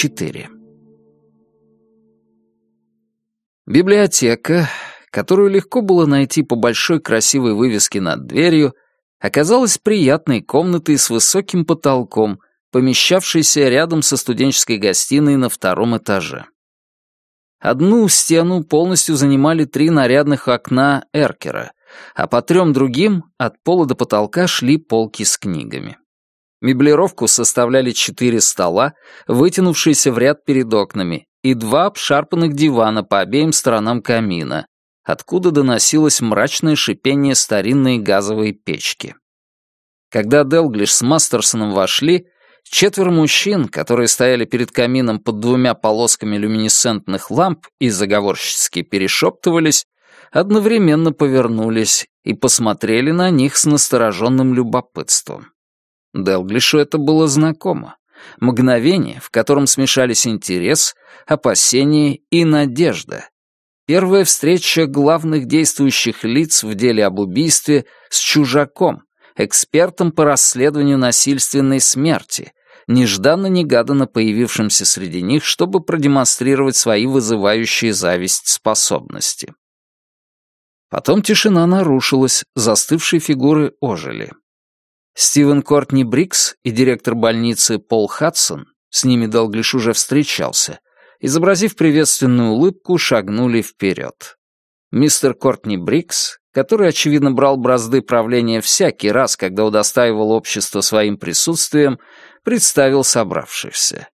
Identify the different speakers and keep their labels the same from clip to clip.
Speaker 1: 4. Библиотека, которую легко было найти по большой красивой вывеске над дверью, оказалась приятной комнатой с высоким потолком, помещавшейся рядом со студенческой гостиной на втором этаже. Одну стену полностью занимали три нарядных окна эркера, а по трем другим от пола до потолка шли полки с книгами. Меблировку составляли четыре стола, вытянувшиеся в ряд перед окнами, и два обшарпанных дивана по обеим сторонам камина, откуда доносилось мрачное шипение старинной газовой печки. Когда Делглиш с Мастерсоном вошли, четверо мужчин, которые стояли перед камином под двумя полосками люминесцентных ламп и заговорщически перешептывались, одновременно повернулись и посмотрели на них с настороженным любопытством. Делглишу это было знакомо. Мгновение, в котором смешались интерес, опасение и надежда. Первая встреча главных действующих лиц в деле об убийстве с чужаком, экспертом по расследованию насильственной смерти, нежданно-негаданно появившимся среди них, чтобы продемонстрировать свои вызывающие зависть способности. Потом тишина нарушилась, застывшие фигуры ожили. Стивен Кортни Брикс и директор больницы Пол Хадсон, с ними Далглиш уже встречался, изобразив приветственную улыбку, шагнули вперед. Мистер Кортни Брикс, который, очевидно, брал бразды правления всякий раз, когда удостаивал общество своим присутствием, представил собравшихся.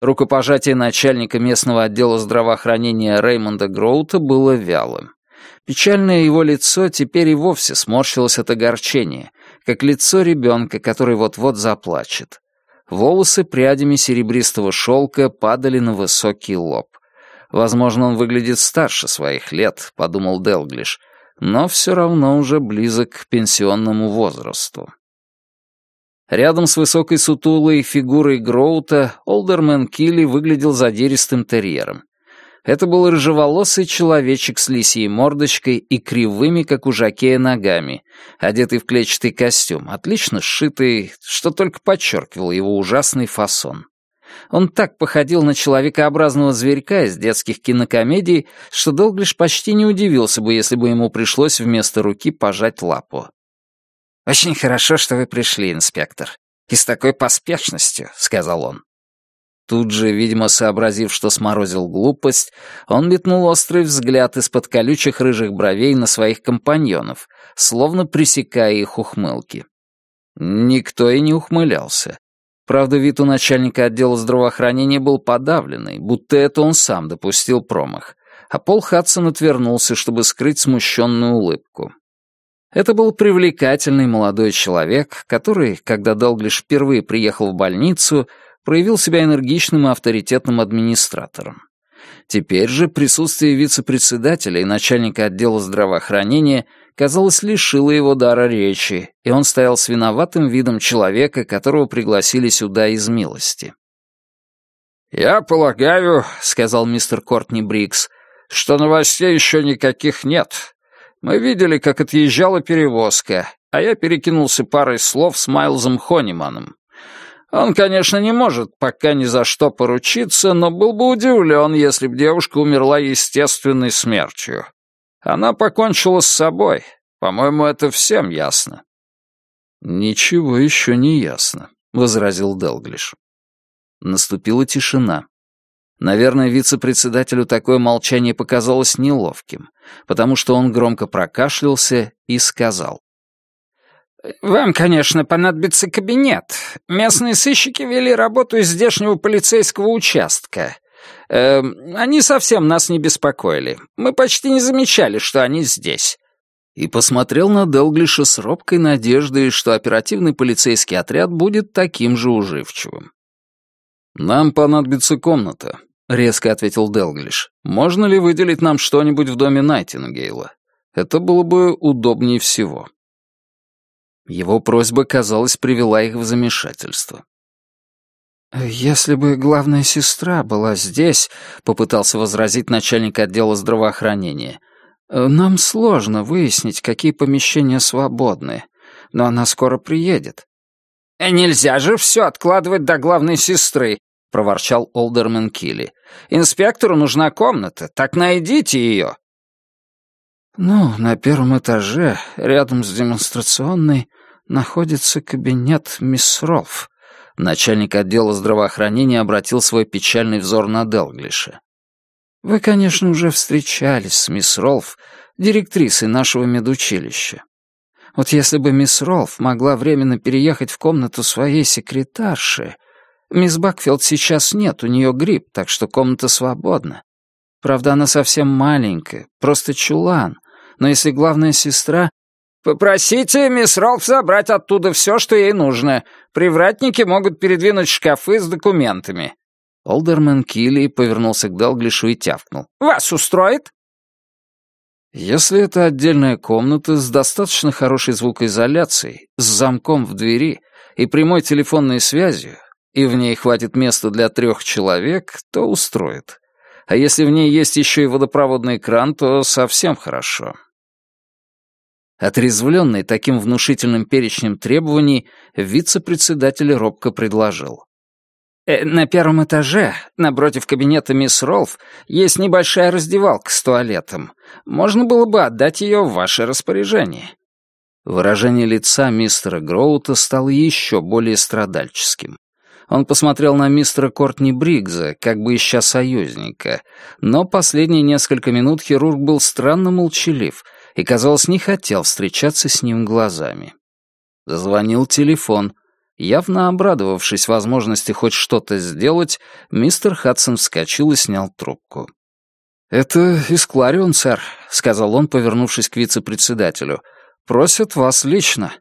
Speaker 1: Рукопожатие начальника местного отдела здравоохранения Реймонда Гроута было вялым. Печальное его лицо теперь и вовсе сморщилось от огорчения, как лицо ребенка, который вот-вот заплачет. Волосы прядями серебристого шелка падали на высокий лоб. Возможно, он выглядит старше своих лет, подумал Делглиш, но все равно уже близок к пенсионному возрасту. Рядом с высокой сутулой фигурой Гроута Олдермен Килли выглядел задиристым терьером. Это был рыжеволосый человечек с лисьей мордочкой и кривыми, как у жакея, ногами, одетый в клетчатый костюм, отлично сшитый, что только подчеркивал его ужасный фасон. Он так походил на человекообразного зверька из детских кинокомедий, что Долглиш почти не удивился бы, если бы ему пришлось вместо руки пожать лапу. «Очень хорошо, что вы пришли, инспектор. И с такой поспешностью», — сказал он. Тут же, видимо, сообразив, что сморозил глупость, он метнул острый взгляд из-под колючих рыжих бровей на своих компаньонов, словно пресекая их ухмылки. Никто и не ухмылялся. Правда, вид у начальника отдела здравоохранения был подавленный, будто это он сам допустил промах, а Пол Хадсон отвернулся, чтобы скрыть смущенную улыбку. Это был привлекательный молодой человек, который, когда Далглиш впервые приехал в больницу, проявил себя энергичным и авторитетным администратором. Теперь же присутствие вице-председателя и начальника отдела здравоохранения, казалось, лишило его дара речи, и он стоял с виноватым видом человека, которого пригласили сюда из милости. «Я полагаю», — сказал мистер Кортни Брикс, — «что новостей еще никаких нет. Мы видели, как отъезжала перевозка, а я перекинулся парой слов с Майлзом Хониманом. Он, конечно, не может пока ни за что поручиться, но был бы удивлен, если бы девушка умерла естественной смертью. Она покончила с собой. По-моему, это всем ясно. «Ничего еще не ясно», — возразил Делглиш. Наступила тишина. Наверное, вице-председателю такое молчание показалось неловким, потому что он громко прокашлялся и сказал. «Вам, конечно, понадобится кабинет. Местные сыщики вели работу из здешнего полицейского участка. Э, они совсем нас не беспокоили. Мы почти не замечали, что они здесь». И посмотрел на Делглиша с робкой надеждой, что оперативный полицейский отряд будет таким же уживчивым. «Нам понадобится комната», — резко ответил Делглиш. «Можно ли выделить нам что-нибудь в доме Найтингейла? Это было бы удобнее всего». Его просьба, казалось, привела их в замешательство. «Если бы главная сестра была здесь», — попытался возразить начальник отдела здравоохранения, «нам сложно выяснить, какие помещения свободны, но она скоро приедет». «Нельзя же все откладывать до главной сестры», — проворчал Олдермен Килли. «Инспектору нужна комната, так найдите ее!»
Speaker 2: «Ну, на первом этаже, рядом с демонстрационной, находится кабинет мисс Ролф». Начальник отдела здравоохранения обратил свой печальный взор на Делглиша. «Вы, конечно, уже встречались с мисс Ролф, директрисой нашего медучилища. Вот если бы мисс Ролф могла временно переехать в комнату своей секретарши... Мисс Бакфилд сейчас нет, у нее грипп, так что комната свободна. Правда, она совсем маленькая, просто чулан, но если главная сестра... «Попросите мисс Ролф забрать оттуда все, что ей нужно. Привратники могут передвинуть шкафы с документами».
Speaker 1: Олдермен Килли повернулся к Далглишу и тявкнул.
Speaker 2: «Вас устроит?»
Speaker 1: «Если это отдельная комната с достаточно хорошей звукоизоляцией, с замком в двери и прямой телефонной связью, и в ней хватит места для трех человек, то устроит. А если в ней есть еще и водопроводный кран, то совсем хорошо. Отрезвленный таким внушительным перечнем требований, вице-председатель робко предложил.
Speaker 2: «Э, «На первом этаже, напротив кабинета мисс Ролф, есть небольшая раздевалка с туалетом. Можно было бы отдать ее в ваше распоряжение».
Speaker 1: Выражение лица мистера Гроута стало еще более страдальческим. Он посмотрел на мистера Кортни Бригза, как бы ища союзника, но последние несколько минут хирург был странно молчалив и, казалось, не хотел встречаться с ним глазами. Зазвонил телефон. Явно обрадовавшись возможности хоть что-то сделать, мистер Хадсон вскочил и снял трубку. «Это из Кларион, сэр», — сказал он, повернувшись к вице-председателю. «Просят вас лично».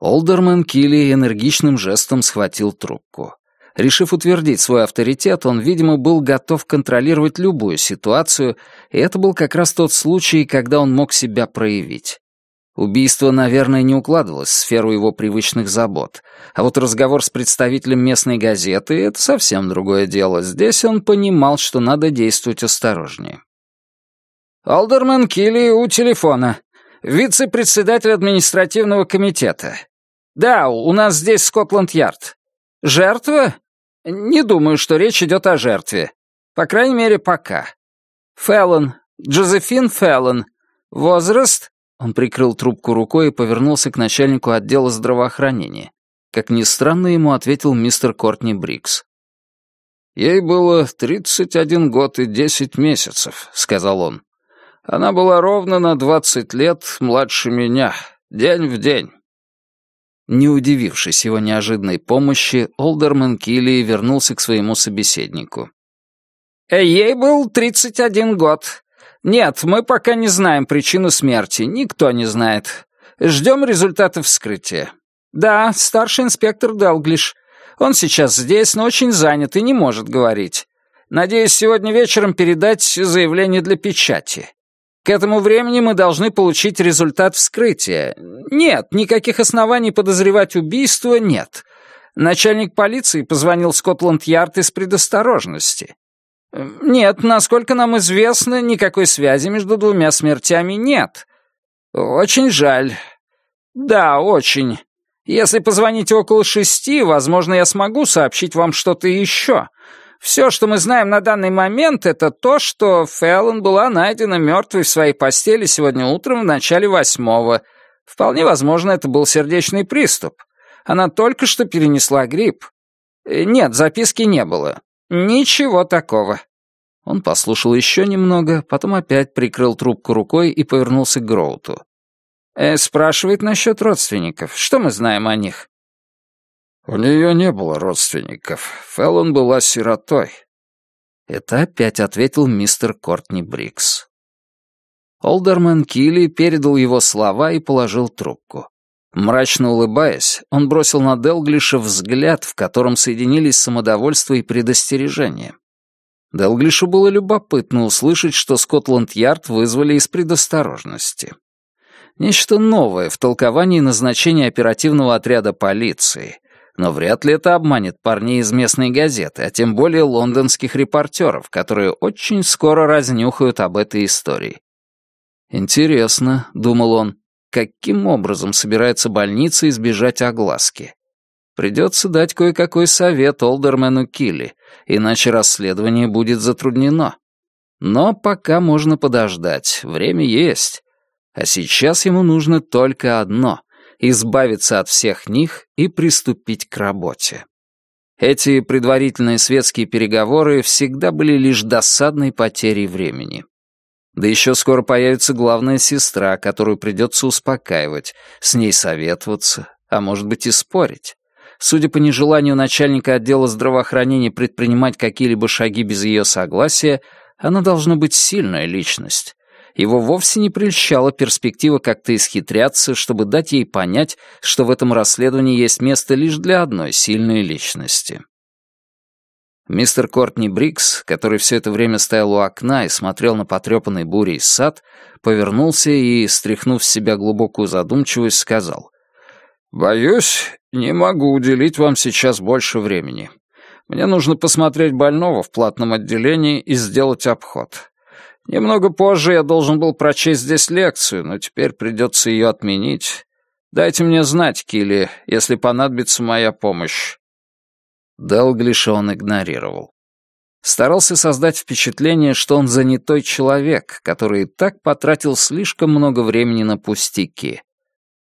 Speaker 1: Олдермен Килли энергичным жестом схватил трубку. Решив утвердить свой авторитет, он, видимо, был готов контролировать любую ситуацию, и это был как раз тот случай, когда он мог себя проявить. Убийство, наверное, не укладывалось в сферу его привычных забот, а вот разговор с представителем местной газеты — это совсем другое дело. Здесь он понимал, что надо действовать осторожнее.
Speaker 2: «Олдермен Килли у телефона. Вице-председатель административного комитета. Да, у нас здесь Скотланд-Ярд. Жертва? Не думаю, что речь идет о жертве. По крайней мере, пока. Феллон. Джозефин Феллон. Возраст?
Speaker 1: Он прикрыл трубку рукой и повернулся к начальнику отдела здравоохранения. Как ни странно, ему ответил мистер Кортни Брикс. «Ей было 31 год и 10 месяцев», — сказал он. Она была ровно на двадцать лет младше меня, день в день. Не удивившись его неожиданной помощи, Олдерман Килли вернулся к своему собеседнику.
Speaker 2: «Э, «Ей был тридцать один год. Нет, мы пока не знаем причину смерти, никто не знает. Ждем результатов вскрытия. Да, старший инспектор Далглиш. Он сейчас здесь, но очень занят и не может говорить. Надеюсь, сегодня вечером передать заявление для печати. К этому времени мы должны получить результат вскрытия. Нет, никаких оснований подозревать убийство нет. Начальник полиции позвонил Скотланд-Ярд из предосторожности. Нет, насколько нам известно, никакой связи между двумя смертями нет. Очень жаль. Да, очень. Если позвоните около шести, возможно, я смогу сообщить вам что-то еще. Все, что мы знаем на данный момент, это то, что Феллон была найдена мертвой в своей постели сегодня утром в начале восьмого. Вполне возможно, это был сердечный приступ. Она только что перенесла грипп. Э, нет, записки не было. Ничего такого.
Speaker 1: Он послушал еще немного, потом опять прикрыл трубку рукой и повернулся к Гроуту.
Speaker 2: Э, спрашивает насчет родственников. Что мы знаем о них?
Speaker 3: У нее не было родственников. Феллон была сиротой.
Speaker 1: Это опять ответил мистер Кортни Брикс. Олдермен Килли передал его слова и положил трубку. Мрачно улыбаясь, он бросил на Делглиша взгляд, в котором соединились самодовольство и предостережение. Делглишу было любопытно услышать, что Скотланд-Ярд вызвали из предосторожности. Нечто новое в толковании назначения оперативного отряда полиции, но вряд ли это обманет парней из местной газеты, а тем более лондонских репортеров, которые очень скоро разнюхают об этой истории. «Интересно», — думал он, — «каким образом собирается больница избежать огласки? Придется дать кое-какой совет Олдермену Килли, иначе расследование будет затруднено. Но пока можно подождать, время есть. А сейчас ему нужно только одно — избавиться от всех них и приступить к работе. Эти предварительные светские переговоры всегда были лишь досадной потерей времени. Да еще скоро появится главная сестра, которую придется успокаивать, с ней советоваться, а может быть и спорить. Судя по нежеланию начальника отдела здравоохранения предпринимать какие-либо шаги без ее согласия, она должна быть сильная личность. Его вовсе не прельщала перспектива как-то исхитряться, чтобы дать ей понять, что в этом расследовании есть место лишь для одной сильной личности. Мистер Кортни Брикс, который все это время стоял у окна и смотрел на потрепанный бурей сад, повернулся и, стряхнув с себя глубокую задумчивость, сказал, «Боюсь, не могу уделить вам сейчас больше времени. Мне нужно посмотреть больного в платном отделении и сделать обход. Немного позже я должен был прочесть здесь лекцию, но теперь придется ее отменить. Дайте мне знать, Килли, если понадобится моя помощь». Делглиша он игнорировал. Старался создать впечатление, что он занятой человек, который и так потратил слишком много времени на пустяки.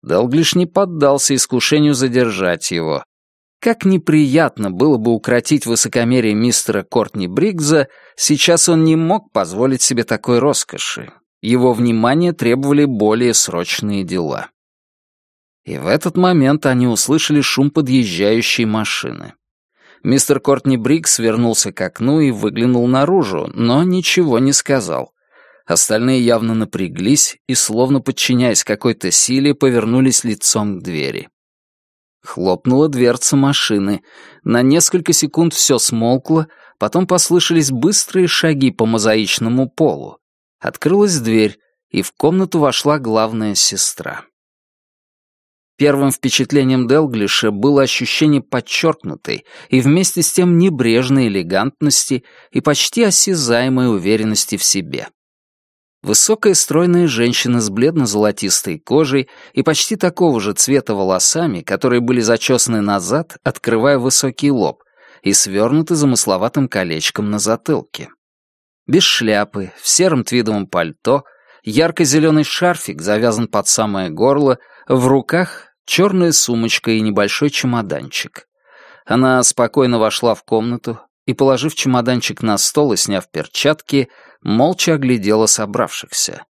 Speaker 1: Делглиш не поддался искушению задержать его. Как неприятно было бы укротить высокомерие мистера Кортни Бригза, сейчас он не мог позволить себе такой роскоши. Его внимание требовали более срочные дела. И в этот момент они услышали шум подъезжающей машины. Мистер Кортни Брикс вернулся к окну и выглянул наружу, но ничего не сказал. Остальные явно напряглись и, словно подчиняясь какой-то силе, повернулись лицом к двери. Хлопнула дверца машины. На несколько секунд все смолкло, потом послышались быстрые шаги по мозаичному полу. Открылась дверь, и в комнату вошла главная сестра. Первым впечатлением Делглиша было ощущение подчеркнутой и вместе с тем небрежной элегантности и почти осязаемой уверенности в себе. Высокая стройная женщина с бледно-золотистой кожей и почти такого же цвета волосами, которые были зачесаны назад, открывая высокий лоб, и свернуты замысловатым колечком на затылке. Без шляпы, в сером твидовом пальто, ярко-зеленый шарфик завязан под самое горло, в руках черная сумочка и небольшой чемоданчик. Она спокойно вошла в комнату и, положив чемоданчик на стол и сняв перчатки, молча оглядела собравшихся.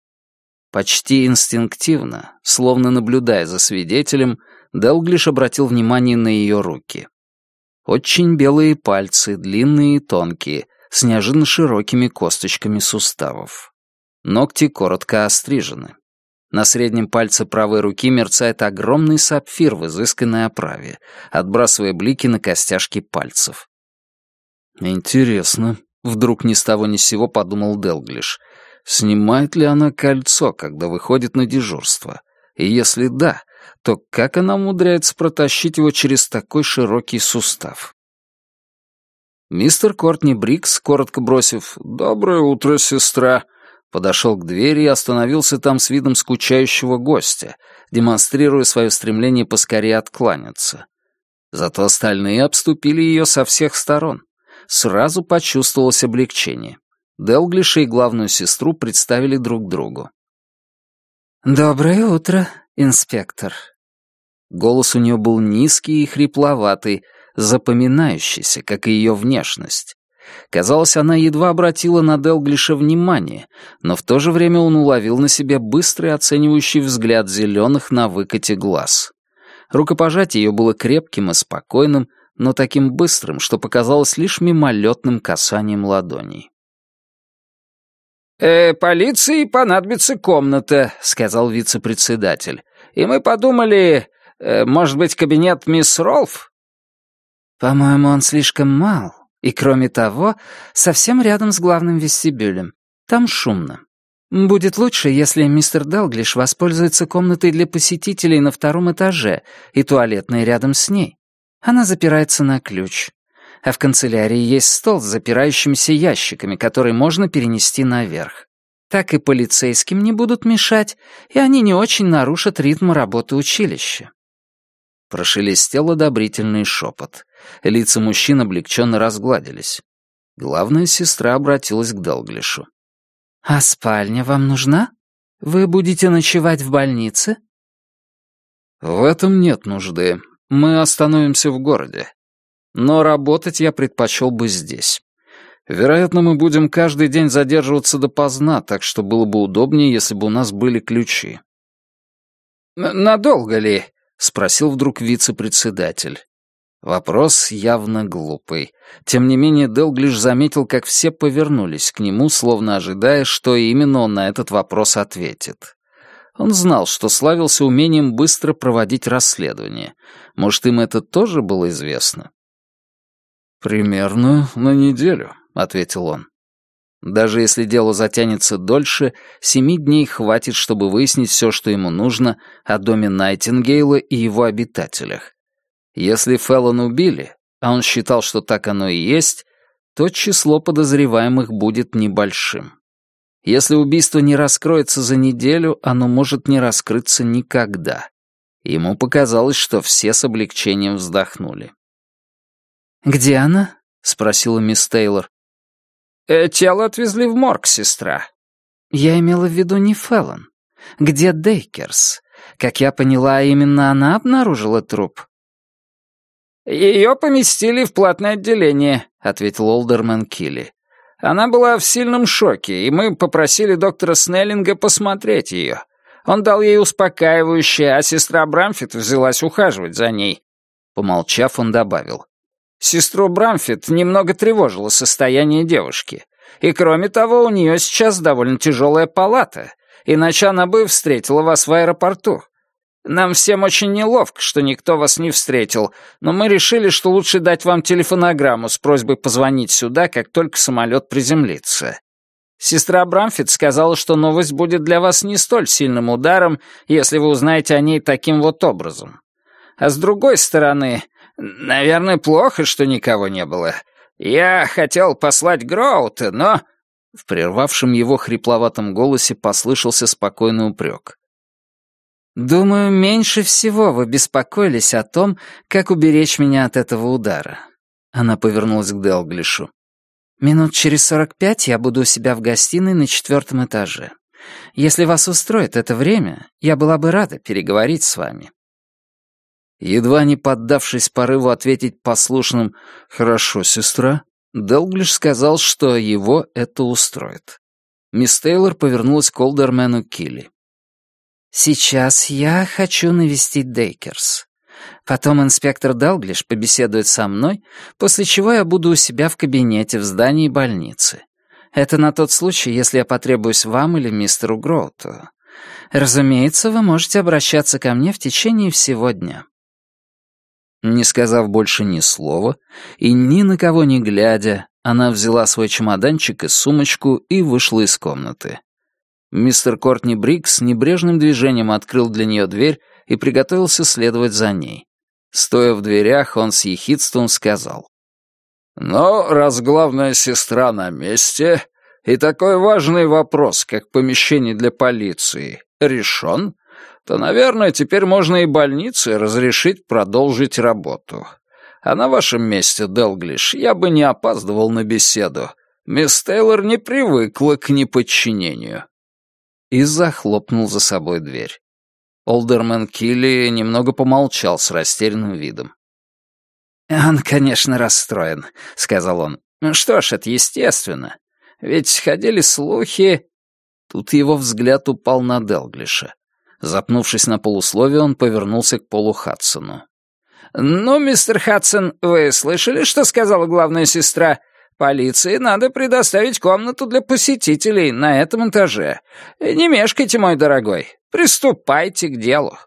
Speaker 1: Почти инстинктивно, словно наблюдая за свидетелем, Делглиш обратил внимание на ее руки. Очень белые пальцы, длинные и тонкие, с неожиданно широкими косточками суставов. Ногти коротко острижены. На среднем пальце правой руки мерцает огромный сапфир в изысканной оправе, отбрасывая блики на костяшки пальцев. Интересно, Вдруг ни с того ни с сего подумал Делглиш. Снимает ли она кольцо, когда выходит на дежурство? И если да, то как она умудряется протащить его через такой широкий сустав? Мистер Кортни Брикс, коротко бросив «Доброе утро, сестра», подошел к двери и остановился там с видом скучающего гостя, демонстрируя свое стремление поскорее откланяться. Зато остальные обступили ее со всех сторон сразу почувствовалось облегчение. Делглиша и главную сестру представили друг другу.
Speaker 4: «Доброе утро, инспектор».
Speaker 1: Голос у нее был низкий и хрипловатый, запоминающийся, как и ее внешность. Казалось, она едва обратила на Делглиша внимание, но в то же время он уловил на себе быстрый оценивающий взгляд зеленых на выкате глаз. Рукопожатие ее было крепким и спокойным, но таким быстрым, что показалось лишь мимолетным касанием ладоней.
Speaker 2: «Э, «Полиции понадобится комната», — сказал вице-председатель. «И мы подумали, э, может быть, кабинет мисс Ролф?»
Speaker 4: «По-моему, он слишком мал, и, кроме того, совсем рядом с главным вестибюлем. Там шумно. Будет лучше, если мистер Далглиш воспользуется комнатой для посетителей на втором этаже и туалетной рядом с ней. Она запирается на ключ. А в канцелярии есть стол с запирающимися ящиками, который можно перенести наверх. Так и полицейским не будут мешать, и они не очень нарушат ритм работы училища.
Speaker 1: Прошелестел одобрительный шепот. Лица мужчин облегченно разгладились. Главная сестра обратилась к Делглишу.
Speaker 4: «А спальня вам нужна? Вы будете ночевать в больнице?»
Speaker 1: «В этом нет нужды. Мы остановимся в городе. Но работать я предпочел бы здесь. Вероятно, мы будем каждый день задерживаться допоздна, так что было бы удобнее, если бы у нас были ключи».
Speaker 2: «Надолго ли?»
Speaker 1: — спросил вдруг вице-председатель. Вопрос явно глупый. Тем не менее, Делглиш заметил, как все повернулись к нему, словно ожидая, что именно он на этот вопрос ответит. Он знал, что славился умением быстро проводить расследование. Может, им это тоже было известно? «Примерно на неделю», — ответил он. Даже если дело затянется дольше, семи дней хватит, чтобы выяснить все, что ему нужно о доме Найтингейла и его обитателях. Если Феллона убили, а он считал, что так оно и есть, то число подозреваемых будет небольшим. Если убийство не раскроется за неделю, оно может не раскрыться никогда. Ему показалось, что все с облегчением вздохнули.
Speaker 4: «Где она?»
Speaker 1: — спросила мисс Тейлор.
Speaker 2: Э, тело отвезли в морг, сестра.
Speaker 4: Я имела в виду не Феллон. Где Дейкерс? Как я поняла, именно она обнаружила труп.
Speaker 2: Ее поместили в платное отделение, ответил Олдермен Килли. Она была в сильном шоке, и мы попросили доктора Снеллинга посмотреть ее. Он дал ей успокаивающее, а сестра Брамфит взялась ухаживать за ней.
Speaker 1: Помолчав, он добавил.
Speaker 2: Сестру Брамфит немного тревожило состояние девушки. И кроме того, у нее сейчас довольно тяжелая палата, иначе она бы встретила вас в аэропорту. Нам всем очень неловко, что никто вас не встретил, но мы решили, что лучше дать вам телефонограмму с просьбой позвонить сюда, как только самолет приземлится. Сестра Брамфит сказала, что новость будет для вас не столь сильным ударом, если вы узнаете о ней таким вот образом. А с другой стороны, Наверное, плохо, что никого не было. Я хотел послать Гроута, но...» В прервавшем его хрипловатом голосе послышался спокойный упрек.
Speaker 4: «Думаю, меньше всего вы беспокоились о том, как уберечь меня от этого удара». Она повернулась к Делглишу. «Минут через сорок пять я буду у себя в гостиной на четвертом этаже. Если вас устроит это время, я была бы рада переговорить с вами».
Speaker 1: Едва не поддавшись порыву ответить послушным «Хорошо, сестра», Делглиш сказал, что его это устроит. Мисс Тейлор повернулась к Олдермену Килли.
Speaker 4: «Сейчас я хочу навестить Дейкерс. Потом инспектор Далглиш побеседует со мной, после чего я буду у себя в кабинете в здании больницы. Это на тот случай, если я потребуюсь вам или мистеру Гроуту. Разумеется, вы можете обращаться ко мне в течение всего дня».
Speaker 1: Не сказав больше ни слова и ни на кого не глядя, она взяла свой чемоданчик и сумочку и вышла из комнаты. Мистер Кортни Брикс небрежным движением открыл для нее дверь и приготовился следовать за ней. Стоя в дверях, он с ехидством сказал. «Но раз главная сестра на месте, и такой важный вопрос, как помещение для полиции, решен, то, наверное, теперь можно и больнице разрешить продолжить работу. А на вашем месте, Делглиш, я бы не опаздывал на беседу. Мисс Тейлор не привыкла к неподчинению». И захлопнул за собой дверь. Олдермен Килли немного помолчал с растерянным видом.
Speaker 2: «Он, конечно, расстроен», — сказал он. «Ну что ж, это естественно. Ведь ходили слухи...»
Speaker 1: Тут его взгляд упал на Делглиша. Запнувшись на полусловие, он повернулся к Полу Хадсону.
Speaker 2: «Ну, мистер Хадсон, вы слышали, что сказала главная сестра? Полиции надо предоставить комнату для посетителей на этом этаже. Не мешкайте, мой дорогой. Приступайте к делу».